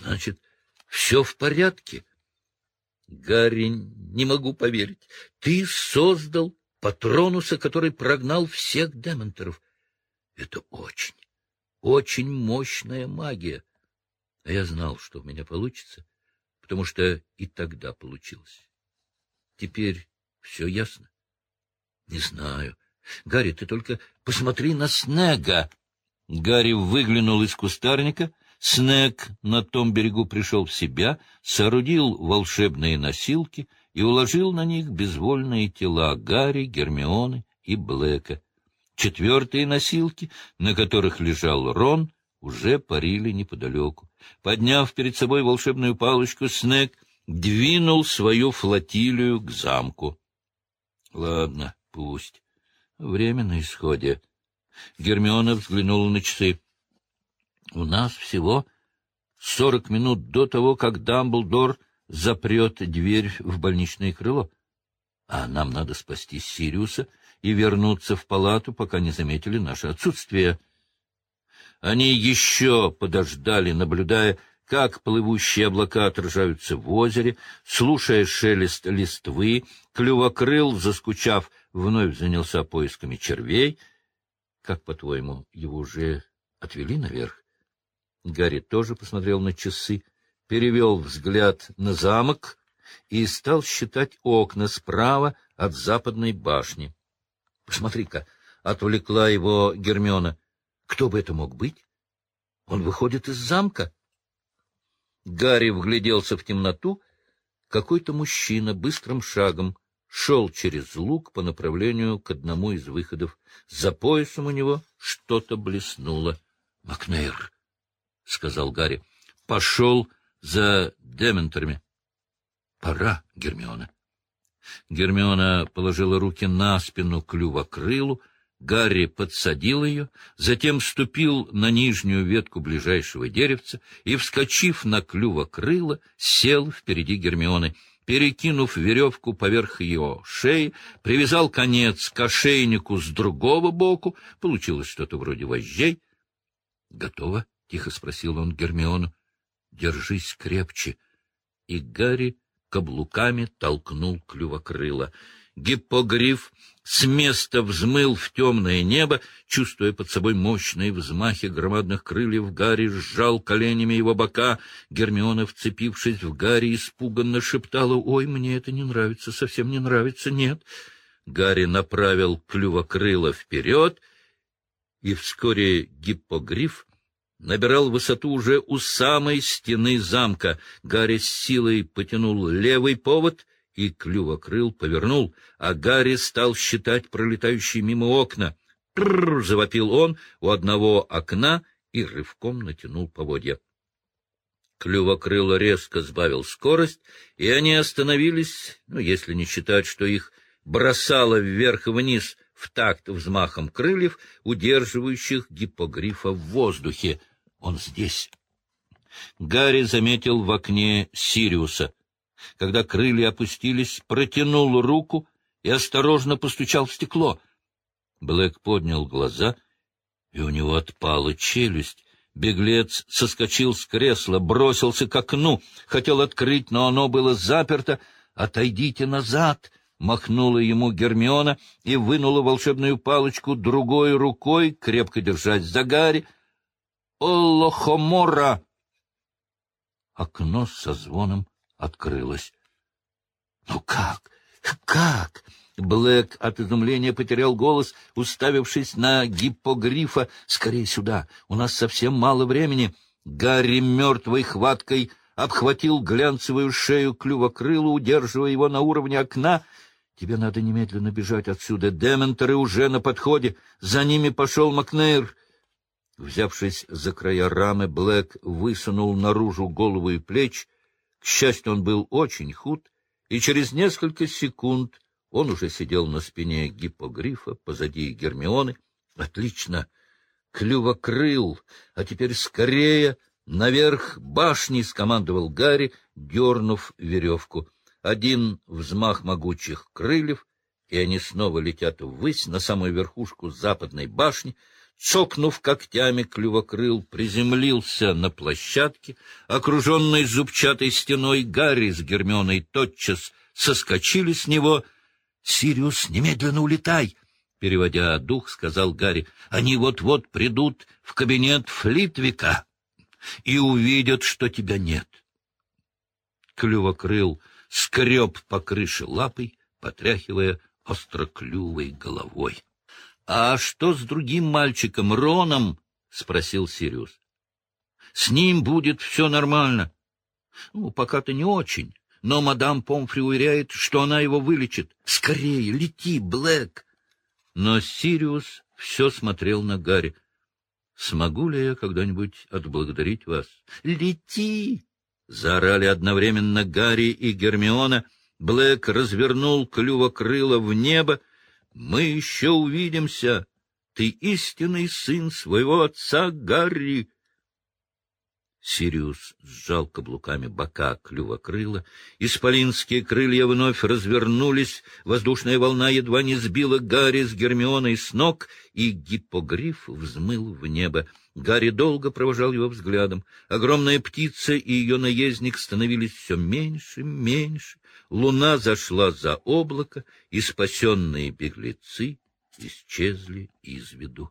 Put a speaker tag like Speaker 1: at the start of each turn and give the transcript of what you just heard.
Speaker 1: Значит, все в порядке? Гарри, не могу поверить. Ты создал Патронуса, который прогнал всех дементоров. Это очень, очень мощная магия. А я знал, что у меня получится, потому что и тогда получилось. Теперь все ясно? Не знаю. Гарри, ты только посмотри на Снега. Гарри выглянул из кустарника. Снег на том берегу пришел в себя, соорудил волшебные носилки и уложил на них безвольные тела Гарри, Гермионы и Блэка. Четвертые носилки, на которых лежал Рон, уже парили неподалеку. Подняв перед собой волшебную палочку, Снег двинул свою флотилию к замку. — Ладно, пусть. Время на исходе. Гермиона взглянула на часы. — У нас всего сорок минут до того, как Дамблдор запрет дверь в больничное крыло. А нам надо спасти Сириуса и вернуться в палату, пока не заметили наше отсутствие. Они еще подождали, наблюдая, как плывущие облака отражаются в озере, слушая шелест листвы, клювокрыл, заскучав, вновь занялся поисками червей. Как, по-твоему, его уже отвели наверх? Гарри тоже посмотрел на часы, перевел взгляд на замок и стал считать окна справа от западной башни. — Посмотри-ка, — отвлекла его Гермиона. — Кто бы это мог быть? Он выходит из замка. Гарри вгляделся в темноту. Какой-то мужчина быстрым шагом шел через луг по направлению к одному из выходов. За поясом у него что-то блеснуло. — Макнейр, — сказал Гарри, — пошел за дементорами. — Пора, Гермиона. Гермиона положила руки на спину клювокрылу, Гарри подсадил ее, затем ступил на нижнюю ветку ближайшего деревца и, вскочив на клювокрыло, сел впереди Гермионы — перекинув веревку поверх ее шеи, привязал конец к ошейнику с другого боку. Получилось что-то вроде вожжей. — Готово? — тихо спросил он Гермиону. — Держись крепче. И Гарри каблуками толкнул клювокрыло. Гиппогриф с места взмыл в темное небо, чувствуя под собой мощные взмахи громадных крыльев, Гарри сжал коленями его бока. Гермиона, вцепившись в Гарри, испуганно шептала, «Ой, мне это не нравится, совсем не нравится, нет». Гарри направил клювокрыло вперед, и вскоре гиппогриф набирал высоту уже у самой стены замка. Гарри с силой потянул левый повод — и клювокрыл повернул, а Гарри стал считать пролетающие мимо окна. «Трррр!» — завопил он у одного окна и рывком натянул поводья. Клювокрыло резко сбавил скорость, и они остановились, ну, если не считать, что их бросало вверх и вниз в такт взмахом крыльев, удерживающих гиппогрифа в воздухе. Он здесь. Гарри заметил в окне Сириуса — когда крылья опустились, протянул руку и осторожно постучал в стекло. Блэк поднял глаза, и у него отпала челюсть. Беглец соскочил с кресла, бросился к окну, хотел открыть, но оно было заперто. «Отойдите назад!» — махнула ему Гермиона и вынула волшебную палочку другой рукой, крепко держась за Гарри. «Оллохомора!» Окно со звоном открылась. «Ну как? Как?» Блэк от изумления потерял голос, уставившись на гиппогрифа. «Скорее сюда! У нас совсем мало времени!» Гарри мертвой хваткой обхватил глянцевую шею клювокрыла, удерживая его на уровне окна. «Тебе надо немедленно бежать отсюда. Дементоры уже на подходе. За ними пошел Макнейр». Взявшись за края рамы, Блэк высунул наружу голову и плечи. К счастью, он был очень худ, и через несколько секунд он уже сидел на спине гиппогрифа позади Гермионы. Отлично! Клювокрыл! А теперь скорее наверх башни! — скомандовал Гарри, дернув веревку. Один взмах могучих крыльев, и они снова летят ввысь на самую верхушку западной башни. Цокнув когтями, клювокрыл приземлился на площадке, окруженной зубчатой стеной, Гарри с Гермионой тотчас соскочили с него. — Сириус, немедленно улетай! — переводя дух, сказал Гарри. — Они вот-вот придут в кабинет Флитвика и увидят, что тебя нет. Клювокрыл скреб по крыше лапой, потряхивая остроклювой головой. — А что с другим мальчиком, Роном? — спросил Сириус. — С ним будет все нормально. — Ну, пока-то не очень, но мадам Помфри уверяет, что она его вылечит. Скорее, лети, Блэк! Но Сириус все смотрел на Гарри. — Смогу ли я когда-нибудь отблагодарить вас? — Лети! — заорали одновременно Гарри и Гермиона. Блэк развернул клювокрыло в небо, мы еще увидимся. Ты истинный сын своего отца Гарри. Сириус сжал каблуками бока клювокрыла, исполинские крылья вновь развернулись, воздушная волна едва не сбила Гарри с Гермионой с ног, и гиппогриф взмыл в небо. Гарри долго провожал его взглядом. Огромная птица и ее наездник становились все меньше, меньше. Луна зашла за облако, и спасенные беглецы исчезли из виду.